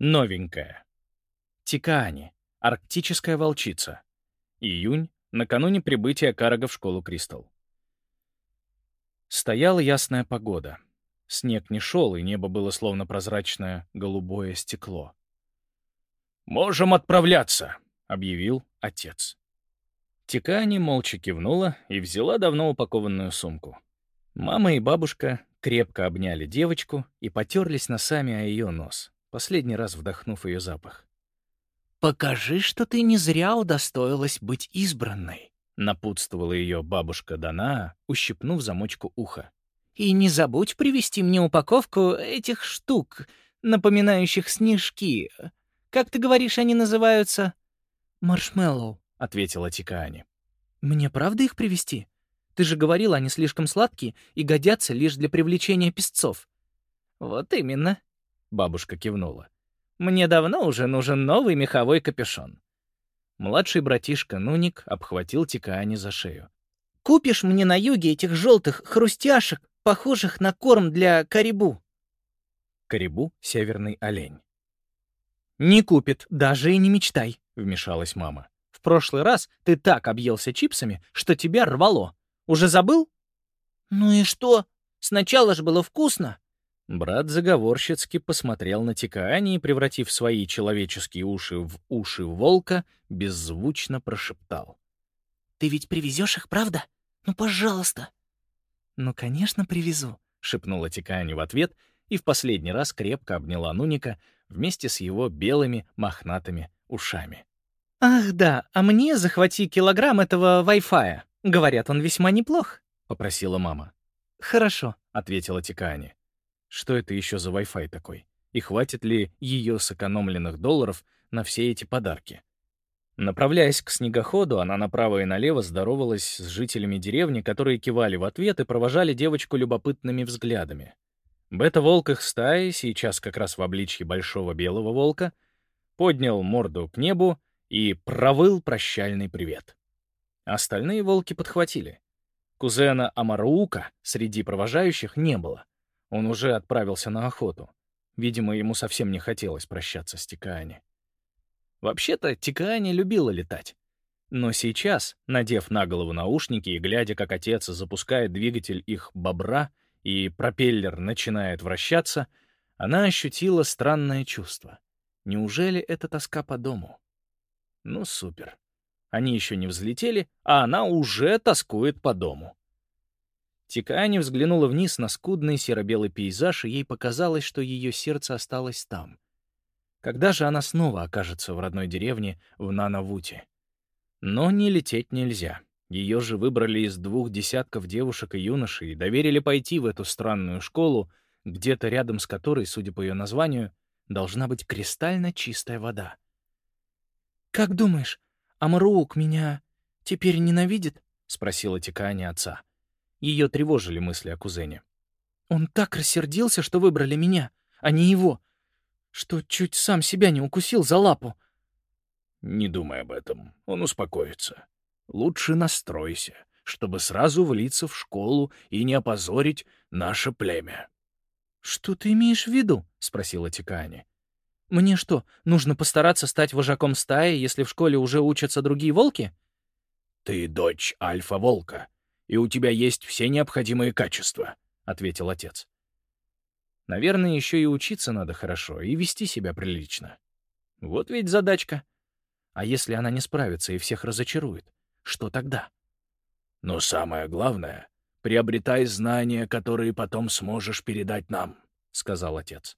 Новенькая. Тикаани. Арктическая волчица. Июнь, накануне прибытия Карага в школу Кристал. Стояла ясная погода. Снег не шел, и небо было словно прозрачное голубое стекло. «Можем отправляться», — объявил отец. Тикани молча кивнула и взяла давно упакованную сумку. Мама и бабушка крепко обняли девочку и потерлись носами о ее нос, последний раз вдохнув ее запах. «Покажи, что ты не зря удостоилась быть избранной», — напутствовала ее бабушка Дана, ущипнув замочку уха. «И не забудь привезти мне упаковку этих штук, напоминающих снежки. Как ты говоришь, они называются?» «Маршмеллоу», — ответила Тикаани. «Мне правда их привезти? Ты же говорила, они слишком сладкие и годятся лишь для привлечения песцов». «Вот именно», — бабушка кивнула. «Мне давно уже нужен новый меховой капюшон». Младший братишка Нуник обхватил Тикаани за шею. «Купишь мне на юге этих желтых хрустяшек, похожих на корм для карибу?» Карибу — северный олень. «Не купит, даже и не мечтай», — вмешалась мама. «В прошлый раз ты так объелся чипсами, что тебя рвало. Уже забыл?» «Ну и что? Сначала же было вкусно». Брат заговорщицки посмотрел на Тикаани и, превратив свои человеческие уши в уши волка, беззвучно прошептал. «Ты ведь привезешь их, правда? Ну, пожалуйста!» «Ну, конечно, привезу», — шепнула Тикаани в ответ и в последний раз крепко обняла Нуника, вместе с его белыми мохнатыми ушами. «Ах да, а мне захвати килограмм этого Wi-Fi. Говорят, он весьма неплох», — попросила мама. «Хорошо», — ответила Тикани. «Что это еще за Wi-Fi такой? И хватит ли ее сэкономленных долларов на все эти подарки?» Направляясь к снегоходу, она направо и налево здоровалась с жителями деревни, которые кивали в ответ и провожали девочку любопытными взглядами. Бета-волк их стаи, сейчас как раз в обличье большого белого волка, поднял морду к небу и провыл прощальный привет. Остальные волки подхватили. Кузена Амаруука среди провожающих не было. Он уже отправился на охоту. Видимо, ему совсем не хотелось прощаться с Тикаани. Вообще-то, Тикаани любила летать. Но сейчас, надев на голову наушники и глядя, как отец запускает двигатель их бобра, и пропеллер начинает вращаться, она ощутила странное чувство. Неужели это тоска по дому? Ну, супер. Они еще не взлетели, а она уже тоскует по дому. Тикаани взглянула вниз на скудный серо-белый пейзаж, и ей показалось, что ее сердце осталось там. Когда же она снова окажется в родной деревне в Нанавуте? Но не лететь нельзя. Ее же выбрали из двух десятков девушек и юношей и доверили пойти в эту странную школу, где-то рядом с которой, судя по ее названию, должна быть кристально чистая вода. «Как думаешь, Амарук меня теперь ненавидит?» — спросила Тикаани отца. Ее тревожили мысли о кузене. «Он так рассердился, что выбрали меня, а не его, что чуть сам себя не укусил за лапу». «Не думай об этом, он успокоится. Лучше настройся, чтобы сразу влиться в школу и не опозорить наше племя». «Что ты имеешь в виду?» — спросила Тикани. «Мне что, нужно постараться стать вожаком стаи, если в школе уже учатся другие волки?» «Ты дочь альфа-волка, и у тебя есть все необходимые качества», — ответил отец. «Наверное, еще и учиться надо хорошо, и вести себя прилично. Вот ведь задачка. А если она не справится и всех разочарует? Что тогда? Но самое главное — приобретай знания, которые потом сможешь передать нам, — сказал отец.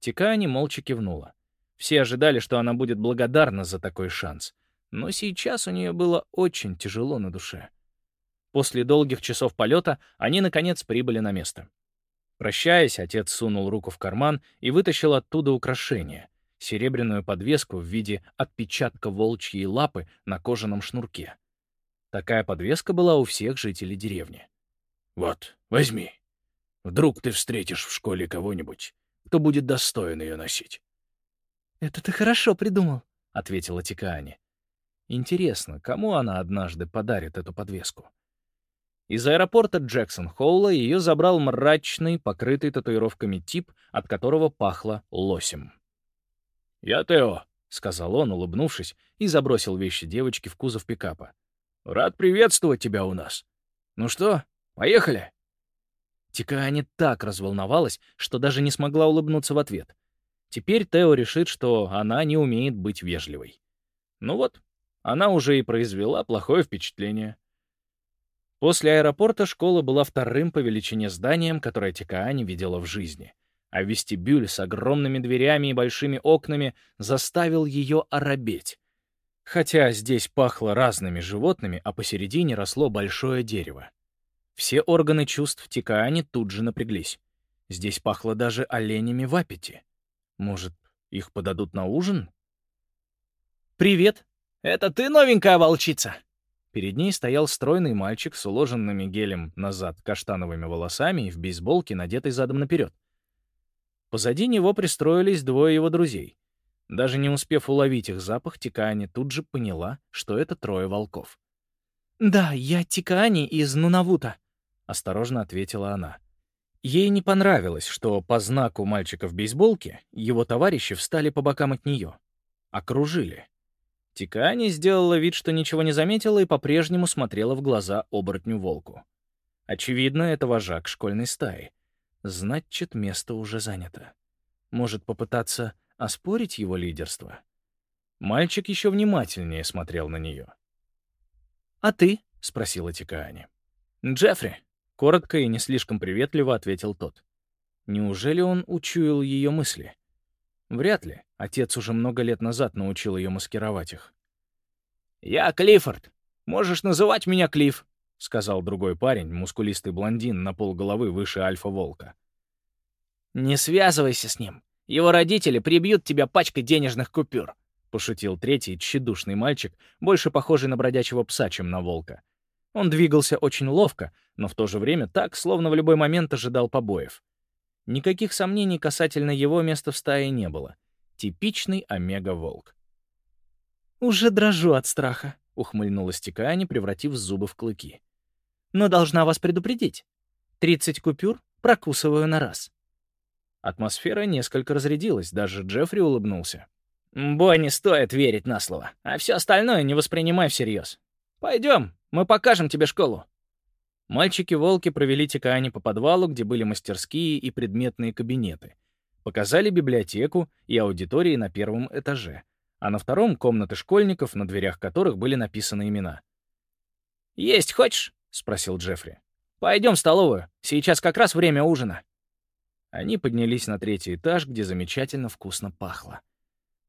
Тикани молча кивнула. Все ожидали, что она будет благодарна за такой шанс, но сейчас у нее было очень тяжело на душе. После долгих часов полета они, наконец, прибыли на место. Прощаясь, отец сунул руку в карман и вытащил оттуда украшение серебряную подвеску в виде отпечатка волчьей лапы на кожаном шнурке. Такая подвеска была у всех жителей деревни. «Вот, возьми. Вдруг ты встретишь в школе кого-нибудь, кто будет достоин ее носить». «Это ты хорошо придумал», — ответила Тикаани. «Интересно, кому она однажды подарит эту подвеску?» Из аэропорта Джексон-Хоула ее забрал мрачный, покрытый татуировками тип, от которого пахло лосем. «Я Тео», — сказал он, улыбнувшись, и забросил вещи девочки в кузов пикапа. «Рад приветствовать тебя у нас. Ну что, поехали?» Тикаани так разволновалась, что даже не смогла улыбнуться в ответ. Теперь Тео решит, что она не умеет быть вежливой. Ну вот, она уже и произвела плохое впечатление. После аэропорта школа была вторым по величине зданием, которое Тикаани видела в жизни. А вестибюль с огромными дверями и большими окнами заставил ее оробеть. Хотя здесь пахло разными животными, а посередине росло большое дерево. Все органы чувств Тикаани тут же напряглись. Здесь пахло даже оленями в аппете. Может, их подадут на ужин? «Привет! Это ты новенькая волчица?» Перед ней стоял стройный мальчик с уложенными гелем назад каштановыми волосами и в бейсболке, надетой задом наперед. Позади него пристроились двое его друзей. Даже не успев уловить их запах, Тикаани тут же поняла, что это трое волков. «Да, я Тикаани из Нунавута», — осторожно ответила она. Ей не понравилось, что по знаку мальчика в бейсболке его товарищи встали по бокам от нее. Окружили. Тикани сделала вид, что ничего не заметила и по-прежнему смотрела в глаза оборотню-волку. Очевидно, это вожак школьной стаи. Значит, место уже занято. Может попытаться оспорить его лидерство? Мальчик еще внимательнее смотрел на нее. «А ты?» — спросила Тикаани. «Джеффри», — коротко и не слишком приветливо ответил тот. Неужели он учуял ее мысли? Вряд ли. Отец уже много лет назад научил ее маскировать их. «Я Клиффорд. Можешь называть меня Клифф», — сказал другой парень, мускулистый блондин на полголовы выше Альфа-Волка. «Не связывайся с ним. Его родители прибьют тебя пачкой денежных купюр», — пошутил третий, тщедушный мальчик, больше похожий на бродячего пса, чем на волка. Он двигался очень ловко, но в то же время так, словно в любой момент ожидал побоев. Никаких сомнений касательно его места в стае не было. Типичный омега-волк. «Уже дрожу от страха», — ухмыльнулась Тикаани, превратив зубы в клыки. «Но должна вас предупредить. Тридцать купюр прокусываю на раз». Атмосфера несколько разрядилась, даже Джеффри улыбнулся. «Бой не стоит верить на слово, а все остальное не воспринимай всерьез. Пойдем, мы покажем тебе школу». Мальчики-волки провели Тикаани по подвалу, где были мастерские и предметные кабинеты. Показали библиотеку и аудитории на первом этаже, а на втором — комнаты школьников, на дверях которых были написаны имена. «Есть хочешь?» — спросил Джеффри. «Пойдем в столовую. Сейчас как раз время ужина». Они поднялись на третий этаж, где замечательно вкусно пахло.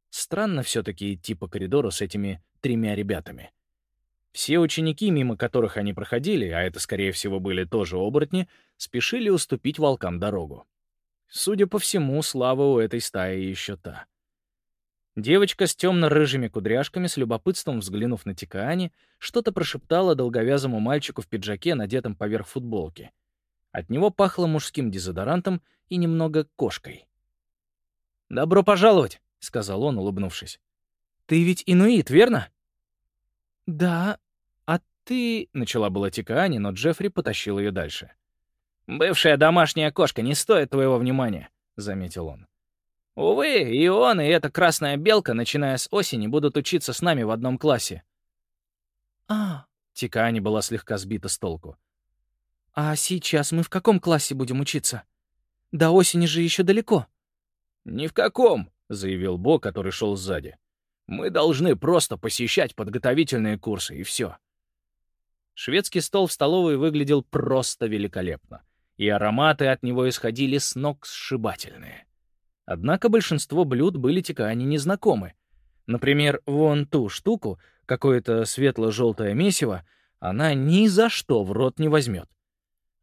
Странно все-таки идти по коридору с этими тремя ребятами. Все ученики, мимо которых они проходили, а это, скорее всего, были тоже оборотни, спешили уступить волкам дорогу. Судя по всему, слава у этой стаи еще та. Девочка с темно-рыжими кудряшками, с любопытством взглянув на Тикаани, что-то прошептала долговязому мальчику в пиджаке, надетом поверх футболки. От него пахло мужским дезодорантом и немного кошкой. «Добро пожаловать», — сказал он, улыбнувшись. «Ты ведь инуит, верно?» «Да, ты...» — начала была Тикаани, но Джеффри потащил ее дальше. «Бывшая домашняя кошка не стоит твоего внимания», — заметил он. «Увы, и он, и эта красная белка, начиная с осени, будут учиться с нами в одном классе». «А...» — Тикаани была слегка сбита с толку. «А сейчас мы в каком классе будем учиться? До осени же еще далеко». «Ни в каком», — заявил Бо, который шел сзади. «Мы должны просто посещать подготовительные курсы, и все. Шведский стол в столовой выглядел просто великолепно, и ароматы от него исходили с ног сшибательные. Однако большинство блюд были Тикаани незнакомы. Например, вон ту штуку, какое-то светло-желтое месиво, она ни за что в рот не возьмет.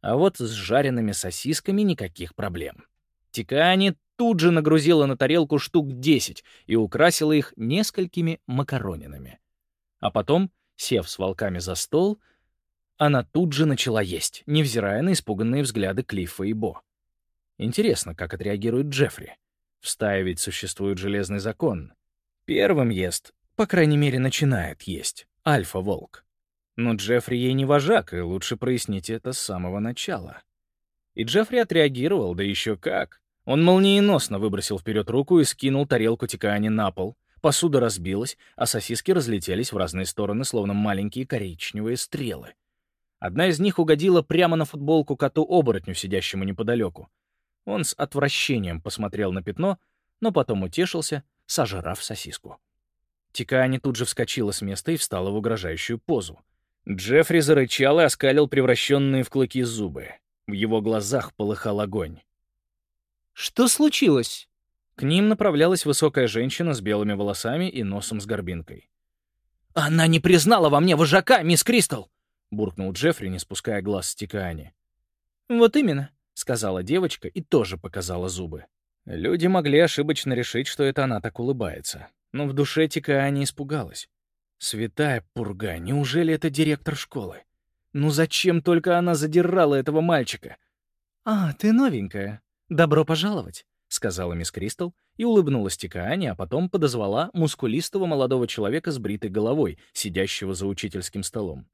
А вот с жареными сосисками никаких проблем. Тикаани тут же нагрузила на тарелку штук 10 и украсила их несколькими макаронинами. А потом, сев с волками за стол, она тут же начала есть, невзирая на испуганные взгляды Клиффа и Бо. Интересно, как отреагирует Джеффри. В стае ведь существует железный закон. Первым ест, по крайней мере, начинает есть, альфа-волк. Но Джеффри ей не вожак, и лучше прояснить это с самого начала. И Джеффри отреагировал, да еще как. Он молниеносно выбросил вперед руку и скинул тарелку Тикаани на пол. Посуда разбилась, а сосиски разлетелись в разные стороны, словно маленькие коричневые стрелы. Одна из них угодила прямо на футболку коту-оборотню, сидящему неподалеку. Он с отвращением посмотрел на пятно, но потом утешился, сожрав сосиску. Тикаани тут же вскочила с места и встала в угрожающую позу. Джеффри зарычал и оскалил превращенные в клыки зубы. В его глазах полыхал огонь. «Что случилось?» К ним направлялась высокая женщина с белыми волосами и носом с горбинкой. «Она не признала во мне вожака, мисс Кристал!» — буркнул Джеффри, не спуская глаз с Тикаани. «Вот именно», — сказала девочка и тоже показала зубы. Люди могли ошибочно решить, что это она так улыбается. Но в душе Тикаани испугалась. Святая пурга, неужели это директор школы? Ну зачем только она задирала этого мальчика? «А, ты новенькая. Добро пожаловать», — сказала мисс Кристал и улыбнулась Тикаани, а потом подозвала мускулистого молодого человека с бритой головой, сидящего за учительским столом.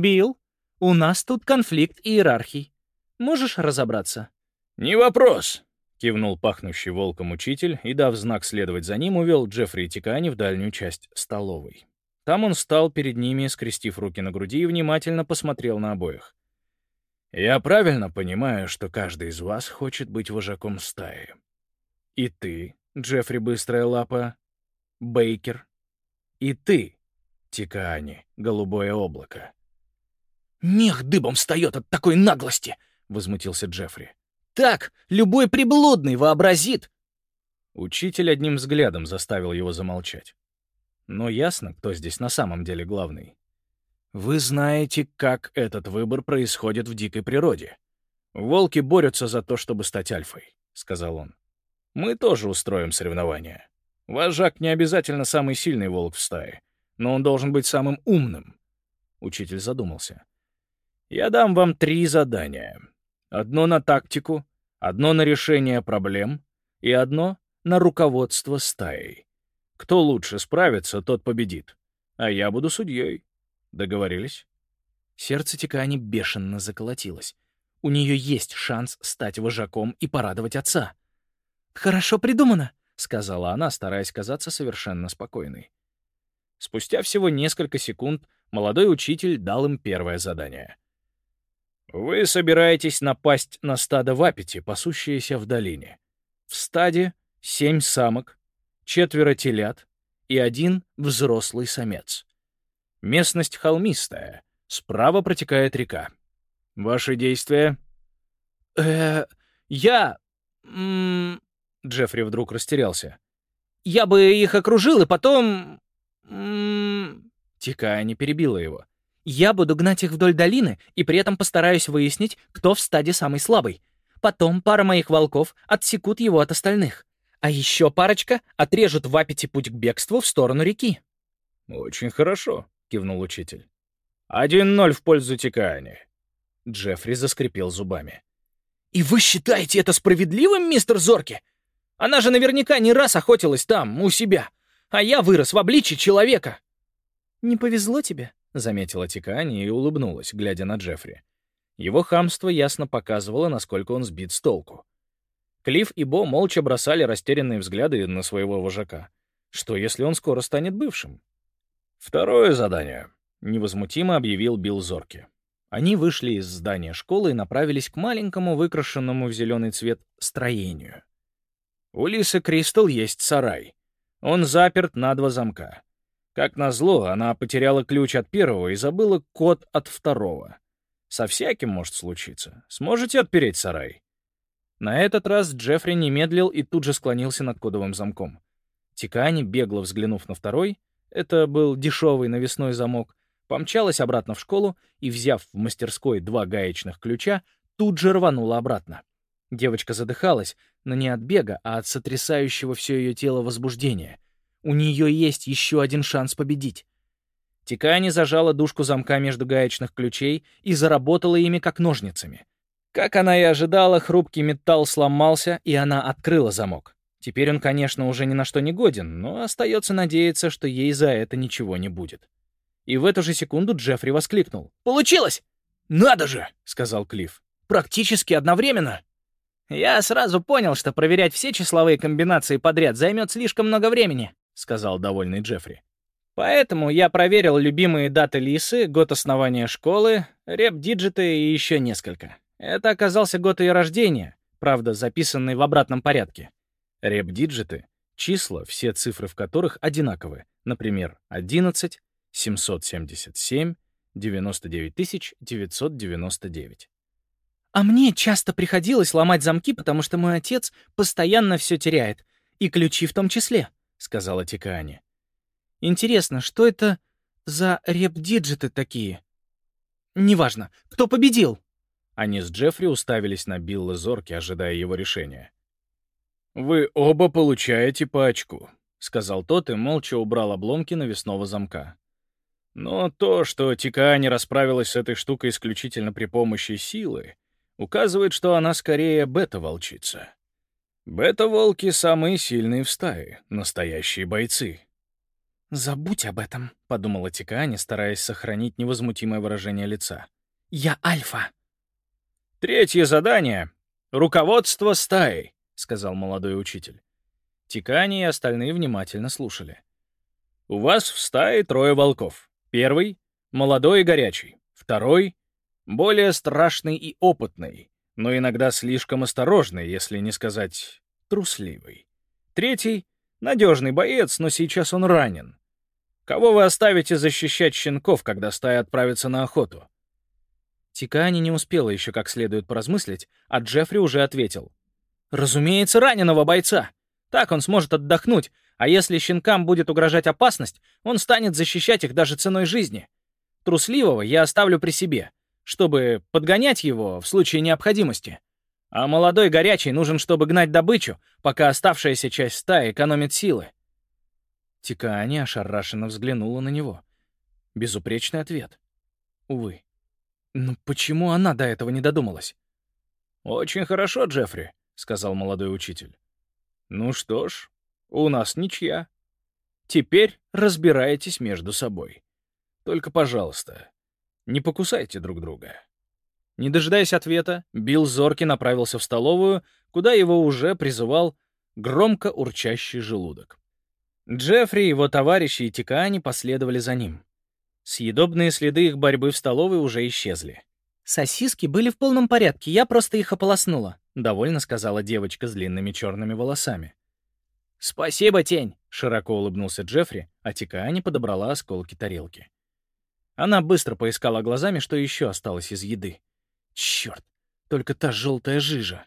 «Билл, у нас тут конфликт иерархий. Можешь разобраться?» «Не вопрос», — кивнул пахнущий волком учитель и, дав знак следовать за ним, увел Джеффри и Тикаани в дальнюю часть столовой. Там он встал перед ними, скрестив руки на груди и внимательно посмотрел на обоих. «Я правильно понимаю, что каждый из вас хочет быть вожаком стаи?» «И ты, Джеффри Быстрая Лапа, Бейкер, и ты, Тикаани, Голубое Облако». «Мех дыбом встает от такой наглости!» — возмутился Джеффри. «Так любой приблудный вообразит!» Учитель одним взглядом заставил его замолчать. Но ясно, кто здесь на самом деле главный. Вы знаете, как этот выбор происходит в дикой природе. Волки борются за то, чтобы стать альфой, — сказал он. Мы тоже устроим соревнования. Вожак не обязательно самый сильный волк в стае, но он должен быть самым умным. Учитель задумался. Я дам вам три задания. Одно на тактику, одно на решение проблем и одно на руководство стаей. Кто лучше справится, тот победит. А я буду судьей. Договорились?» Сердце Тикани бешено заколотилось. У нее есть шанс стать вожаком и порадовать отца. «Хорошо придумано», — сказала она, стараясь казаться совершенно спокойной. Спустя всего несколько секунд молодой учитель дал им первое задание. «Вы собираетесь напасть на стадо вапити, пасущееся в долине. В стаде семь самок, четверо телят и один взрослый самец. Местность холмистая, справа протекает река. Ваши действия? э я... Джеффри вдруг растерялся. «Я бы их окружил, и потом...» Тикая не перебила его. «Я буду гнать их вдоль долины, и при этом постараюсь выяснить, кто в стаде самый слабый. Потом пара моих волков отсекут его от остальных. А еще парочка отрежут в аппете путь к бегству в сторону реки. «Очень хорошо», — кивнул учитель. «Один ноль в пользу Тикаани». Джеффри заскрипел зубами. «И вы считаете это справедливым, мистер Зорки? Она же наверняка не раз охотилась там, у себя, а я вырос в обличье человека». «Не повезло тебе», — заметила Тикаани и улыбнулась, глядя на Джеффри. Его хамство ясно показывало, насколько он сбит с толку. Клифф и Бо молча бросали растерянные взгляды на своего вожака. Что, если он скоро станет бывшим? «Второе задание», — невозмутимо объявил Билл Зорки. Они вышли из здания школы и направились к маленькому, выкрашенному в зеленый цвет строению. У Лисы Кристал есть сарай. Он заперт на два замка. Как назло, она потеряла ключ от первого и забыла код от второго. Со всяким может случиться. Сможете отпереть сарай? На этот раз Джеффри не медлил и тут же склонился над кодовым замком. Тикани, бегло взглянув на второй, это был дешевый навесной замок, помчалась обратно в школу и, взяв в мастерской два гаечных ключа, тут же рванула обратно. Девочка задыхалась, но не от бега, а от сотрясающего все ее тело возбуждения. У нее есть еще один шанс победить. Тикани зажала дужку замка между гаечных ключей и заработала ими как ножницами. Как она и ожидала, хрупкий металл сломался, и она открыла замок. Теперь он, конечно, уже ни на что не годен, но остается надеяться, что ей за это ничего не будет. И в эту же секунду Джеффри воскликнул. «Получилось!» «Надо же!» — сказал Клифф. «Практически одновременно!» «Я сразу понял, что проверять все числовые комбинации подряд займет слишком много времени», — сказал довольный Джеффри. «Поэтому я проверил любимые даты Лисы, год основания школы, реп-диджиты и еще несколько. Это оказался год ее рождения, правда, записанный в обратном порядке. Реп-диджиты — числа, все цифры в которых одинаковы, например, 11, 777, 99 999. А мне часто приходилось ломать замки, потому что мой отец постоянно все теряет. И ключи в том числе, — сказала Тикаани. Интересно, что это за реп-диджиты такие? Неважно. Кто победил? Они с Джеффри уставились на Билла Зорки, ожидая его решения. «Вы оба получаете по очку», — сказал тот и молча убрал обломки навесного замка. «Но то, что Тикаани расправилась с этой штукой исключительно при помощи силы, указывает, что она скорее бета-волчица. Бета-волки — самые сильные в стае, настоящие бойцы. «Забудь об этом», — подумала Тикаани, стараясь сохранить невозмутимое выражение лица. «Я альфа». «Третье задание — руководство стаей», — сказал молодой учитель. Тикани и остальные внимательно слушали. «У вас в стае трое волков. Первый — молодой и горячий. Второй более страшный и опытный, но иногда слишком осторожный, если не сказать трусливый. Третий — надежный боец, но сейчас он ранен. Кого вы оставите защищать щенков, когда стая отправится на охоту? Тикаани не успела еще как следует поразмыслить, а Джеффри уже ответил. «Разумеется, раненого бойца. Так он сможет отдохнуть, а если щенкам будет угрожать опасность, он станет защищать их даже ценой жизни. Трусливого я оставлю при себе чтобы подгонять его в случае необходимости. А молодой горячий нужен, чтобы гнать добычу, пока оставшаяся часть стаи экономит силы. Тикаани ошарашенно взглянула на него. Безупречный ответ. Увы. Но почему она до этого не додумалась? «Очень хорошо, Джеффри», — сказал молодой учитель. «Ну что ж, у нас ничья. Теперь разбирайтесь между собой. Только, пожалуйста, не покусайте друг друга». Не дожидаясь ответа, Билл Зорки направился в столовую, куда его уже призывал громко урчащий желудок. Джеффри, его товарищи и Тикаани последовали за ним. Съедобные следы их борьбы в столовой уже исчезли. «Сосиски были в полном порядке, я просто их ополоснула», — довольно сказала девочка с длинными черными волосами. «Спасибо, тень!» — широко улыбнулся Джеффри, а Тикаани подобрала осколки тарелки. Она быстро поискала глазами, что еще осталось из еды. Черт, только та желтая жижа.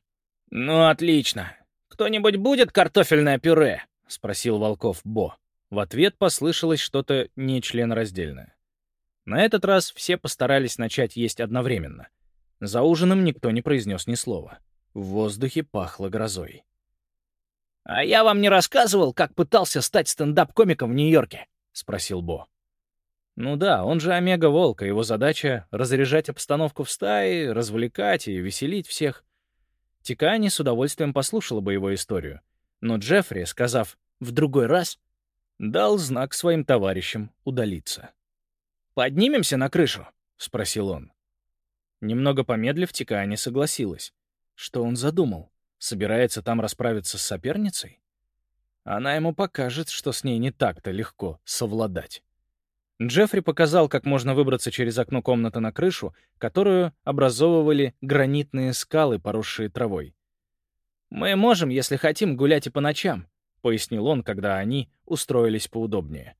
«Ну, отлично. Кто-нибудь будет картофельное пюре?» — спросил Волков Бо. В ответ послышалось что-то нечленораздельное. На этот раз все постарались начать есть одновременно. За ужином никто не произнес ни слова. В воздухе пахло грозой. «А я вам не рассказывал, как пытался стать стендап-комиком в Нью-Йорке?» — спросил Бо. Ну да, он же Омега-Волк, его задача — разряжать обстановку в стае, развлекать и веселить всех. Тикани с удовольствием послушала бы его историю. Но Джеффри, сказав «в другой раз», дал знак своим товарищам удалиться. «Поднимемся на крышу?» — спросил он. Немного помедлив, Тикани согласилась. Что он задумал? Собирается там расправиться с соперницей? Она ему покажет, что с ней не так-то легко совладать. Джеффри показал, как можно выбраться через окно комнаты на крышу, которую образовывали гранитные скалы, поросшие травой. «Мы можем, если хотим, гулять и по ночам», — пояснил он, когда они устроились поудобнее.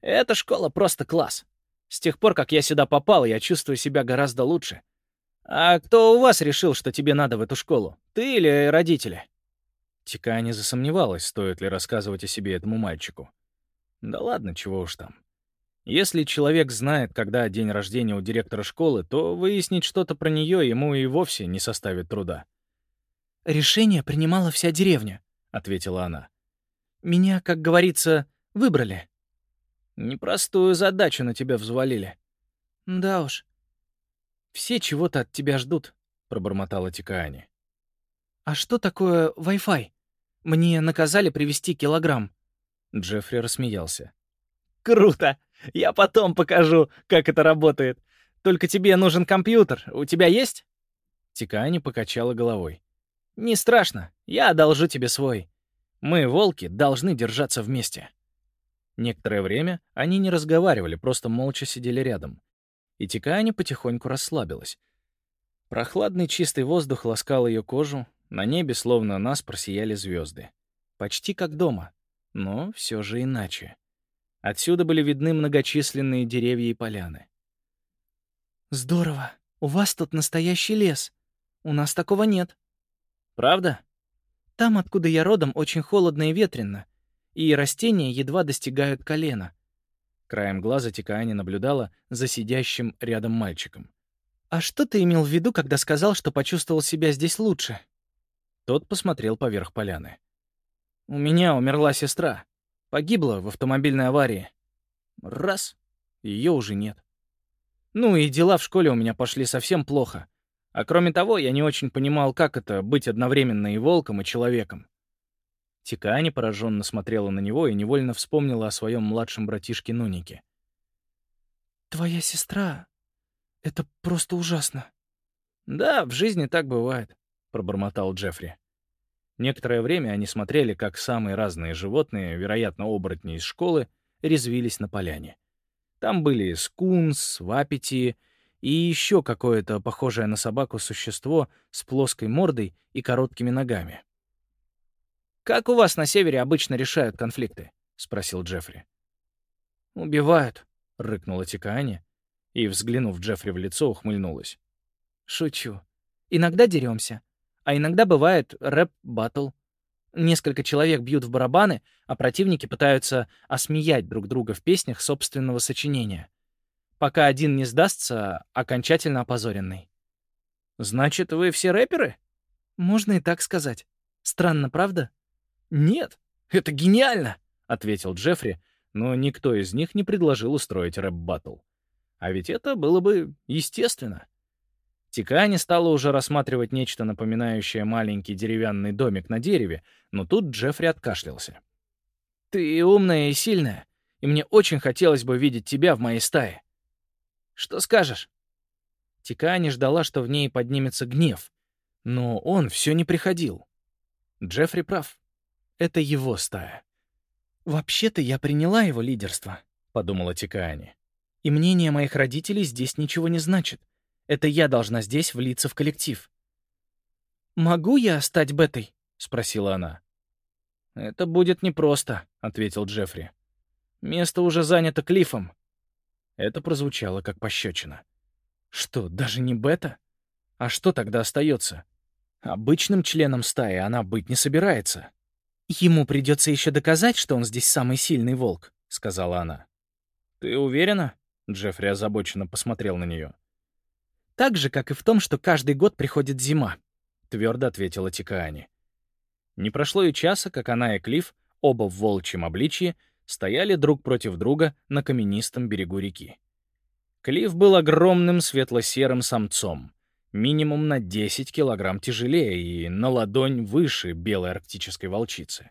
«Эта школа просто класс. С тех пор, как я сюда попал, я чувствую себя гораздо лучше. А кто у вас решил, что тебе надо в эту школу? Ты или родители?» Тика не засомневалась, стоит ли рассказывать о себе этому мальчику. Да ладно, чего уж там. Если человек знает, когда день рождения у директора школы, то выяснить что-то про нее ему и вовсе не составит труда. «Решение принимала вся деревня», — ответила она. «Меня, как говорится, выбрали». «Непростую задачу на тебя взвалили». «Да уж. Все чего-то от тебя ждут», — пробормотала Тикаани. «А что такое Wi-Fi? Мне наказали привезти килограмм». Джеффри рассмеялся. «Круто! Я потом покажу, как это работает. Только тебе нужен компьютер. У тебя есть?» Тикаани покачала головой. «Не страшно, я одолжу тебе свой. Мы, волки, должны держаться вместе». Некоторое время они не разговаривали, просто молча сидели рядом. И Тикаани потихоньку расслабилась. Прохладный чистый воздух ласкал ее кожу, на небе словно нас просияли звезды. Почти как дома, но все же иначе. Отсюда были видны многочисленные деревья и поляны. «Здорово! У вас тут настоящий лес. У нас такого нет». «Правда?» «Там, откуда я родом, очень холодно и ветрено и растения едва достигают колена. Краем глаза Тикаани наблюдала за сидящим рядом мальчиком. «А что ты имел в виду, когда сказал, что почувствовал себя здесь лучше?» Тот посмотрел поверх поляны. «У меня умерла сестра. Погибла в автомобильной аварии. Раз — ее уже нет. Ну и дела в школе у меня пошли совсем плохо. А кроме того, я не очень понимал, как это — быть одновременно и волком, и человеком. Тикаани пораженно смотрела на него и невольно вспомнила о своем младшем братишке Нунике. «Твоя сестра... Это просто ужасно». «Да, в жизни так бывает», — пробормотал Джеффри. Некоторое время они смотрели, как самые разные животные, вероятно, оборотни из школы, резвились на поляне. Там были скунс, вапити и еще какое-то похожее на собаку существо с плоской мордой и короткими ногами. «Как у вас на севере обычно решают конфликты?» — спросил Джеффри. «Убивают», — рыкнула Тикаани и, взглянув Джеффри в лицо, ухмыльнулась. «Шучу. Иногда деремся, а иногда бывает рэп-баттл. Несколько человек бьют в барабаны, а противники пытаются осмеять друг друга в песнях собственного сочинения. Пока один не сдастся, окончательно опозоренный. «Значит, вы все рэперы?» «Можно и так сказать. Странно, правда?» «Нет, это гениально!» — ответил Джеффри, но никто из них не предложил устроить рэп-баттл. А ведь это было бы естественно. Тикаани стала уже рассматривать нечто напоминающее маленький деревянный домик на дереве, но тут Джеффри откашлялся. «Ты умная и сильная, и мне очень хотелось бы видеть тебя в моей стае. Что скажешь?» Тикани ждала, что в ней поднимется гнев, но он все не приходил. Джеффри прав. Это его стая. «Вообще-то я приняла его лидерство», — подумала Тикаани. «И мнение моих родителей здесь ничего не значит. Это я должна здесь влиться в коллектив». «Могу я стать бетой?» — спросила она. «Это будет непросто», — ответил Джеффри. «Место уже занято Клиффом». Это прозвучало как пощечина. «Что, даже не бета? А что тогда остается? Обычным членом стаи она быть не собирается». «Ему придется еще доказать, что он здесь самый сильный волк», — сказала она. «Ты уверена?» — Джеффри озабоченно посмотрел на нее. «Так же, как и в том, что каждый год приходит зима», — твердо ответила Тикаани. Не прошло и часа, как она и Клифф, оба в волчьем обличье, стояли друг против друга на каменистом берегу реки. Клифф был огромным светло-серым самцом, минимум на 10 килограмм тяжелее и на ладонь выше белой арктической волчицы.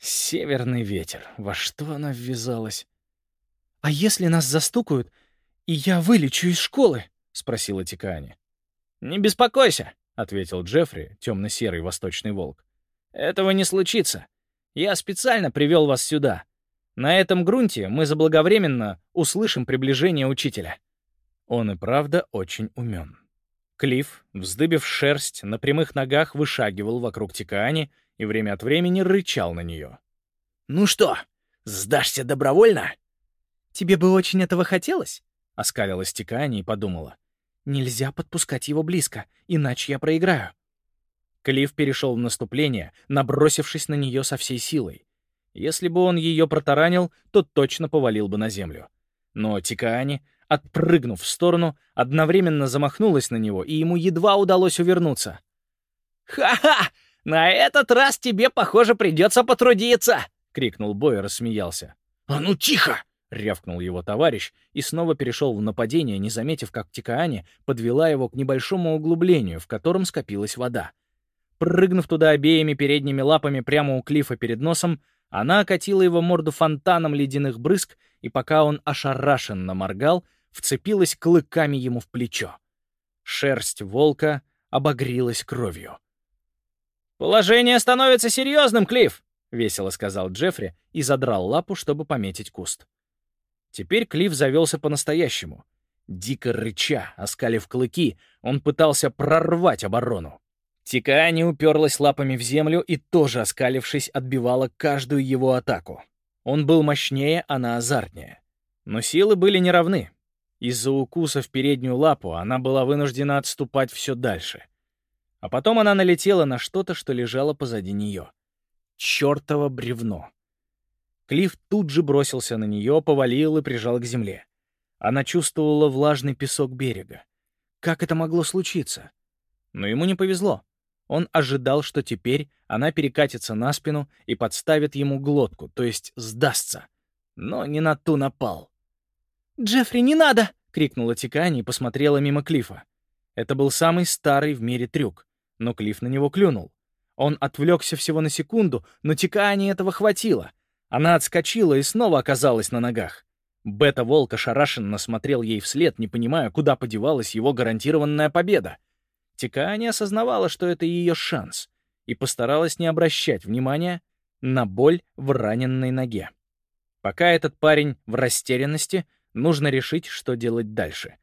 Северный ветер. Во что она ввязалась? «А если нас застукают, и я вылечу из школы?» — спросила Тикани. «Не беспокойся», — ответил Джеффри, темно-серый восточный волк. «Этого не случится. Я специально привел вас сюда. На этом грунте мы заблаговременно услышим приближение учителя». Он и правда очень умен. Клифф, вздыбив шерсть, на прямых ногах вышагивал вокруг Тикаани и время от времени рычал на нее. «Ну что, сдашься добровольно?» «Тебе бы очень этого хотелось?» — оскалилась Тикаани и подумала. «Нельзя подпускать его близко, иначе я проиграю». Клифф перешел в наступление, набросившись на нее со всей силой. Если бы он ее протаранил, то точно повалил бы на землю. Но Тикаани отпрыгнув в сторону, одновременно замахнулась на него, и ему едва удалось увернуться. «Ха-ха! На этот раз тебе, похоже, придется потрудиться!» — крикнул Бой и рассмеялся. «А ну тихо!» — рявкнул его товарищ и снова перешел в нападение, не заметив, как Тикаани подвела его к небольшому углублению, в котором скопилась вода. Прыгнув туда обеими передними лапами прямо у Клифа перед носом, она окатила его морду фонтаном ледяных брызг, и пока он ошарашенно моргал, вцепилась клыками ему в плечо. Шерсть волка обогрелась кровью. «Положение становится серьезным, Клифф!» — весело сказал Джеффри и задрал лапу, чтобы пометить куст. Теперь Клифф завелся по-настоящему. Дико рыча, оскалив клыки, он пытался прорвать оборону. Тикаани уперлась лапами в землю и, тоже оскалившись, отбивала каждую его атаку. Он был мощнее, она азартнее. Но силы были неравны. Из-за укуса в переднюю лапу она была вынуждена отступать все дальше. А потом она налетела на что-то, что лежало позади нее. Чёртово бревно. Клифф тут же бросился на нее, повалил и прижал к земле. Она чувствовала влажный песок берега. Как это могло случиться? Но ему не повезло. Он ожидал, что теперь она перекатится на спину и подставит ему глотку, то есть сдастся. Но не на ту напал. «Джеффри, не надо!» — крикнула Тикани и посмотрела мимо Клифа. Это был самый старый в мире трюк, но Клифф на него клюнул. Он отвлекся всего на секунду, но Тикани этого хватило. Она отскочила и снова оказалась на ногах. Бета-волк ошарашенно смотрел ей вслед, не понимая, куда подевалась его гарантированная победа. Тикаани осознавала, что это ее шанс, и постаралась не обращать внимания на боль в раненной ноге. Пока этот парень в растерянности, нужно решить, что делать дальше.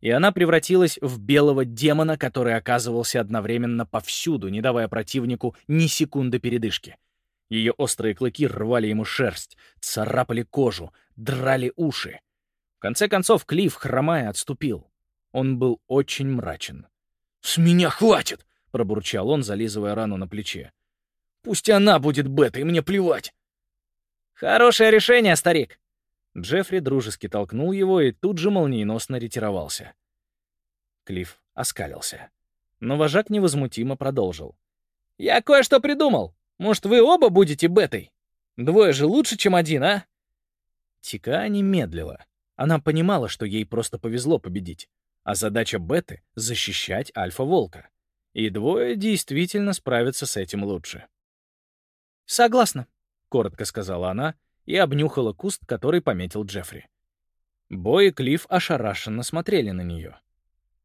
И она превратилась в белого демона, который оказывался одновременно повсюду, не давая противнику ни секунды передышки. Ее острые клыки рвали ему шерсть, царапали кожу, драли уши. В конце концов, Клифф, хромая, отступил. Он был очень мрачен. «С меня хватит!» — пробурчал он, зализывая рану на плече. «Пусть она будет бетой, мне плевать!» «Хорошее решение, старик!» Джеффри дружески толкнул его и тут же молниеносно ретировался. Клифф оскалился. Но вожак невозмутимо продолжил. «Я кое-что придумал. Может, вы оба будете бетой? Двое же лучше, чем один, а?» Тика не медлила. Она понимала, что ей просто повезло победить а задача Беты — защищать Альфа-Волка. И двое действительно справятся с этим лучше. «Согласна», — коротко сказала она и обнюхала куст, который пометил Джеффри. Бой и Клифф ошарашенно смотрели на нее.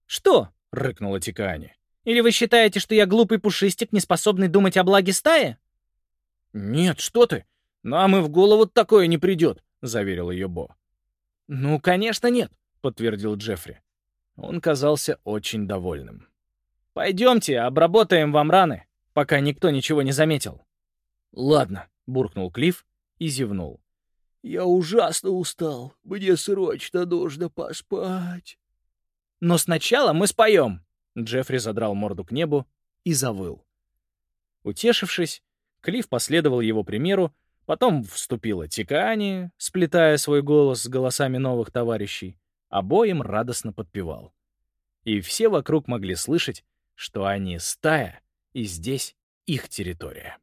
«Что?» — рыкнула Тикаани. «Или вы считаете, что я глупый пушистик, не способный думать о благе стаи?» «Нет, что ты! Нам и в голову такое не придет», — заверил ее Бо. «Ну, конечно, нет», — подтвердил Джеффри. Он казался очень довольным. «Пойдемте, обработаем вам раны, пока никто ничего не заметил». «Ладно», — буркнул Клифф и зевнул. «Я ужасно устал. Мне срочно нужно поспать». «Но сначала мы споем», — Джеффри задрал морду к небу и завыл. Утешившись, Клифф последовал его примеру, потом вступила Тикаани, сплетая свой голос с голосами новых товарищей, обоим радостно подпевал. И все вокруг могли слышать, что они стая, и здесь их территория.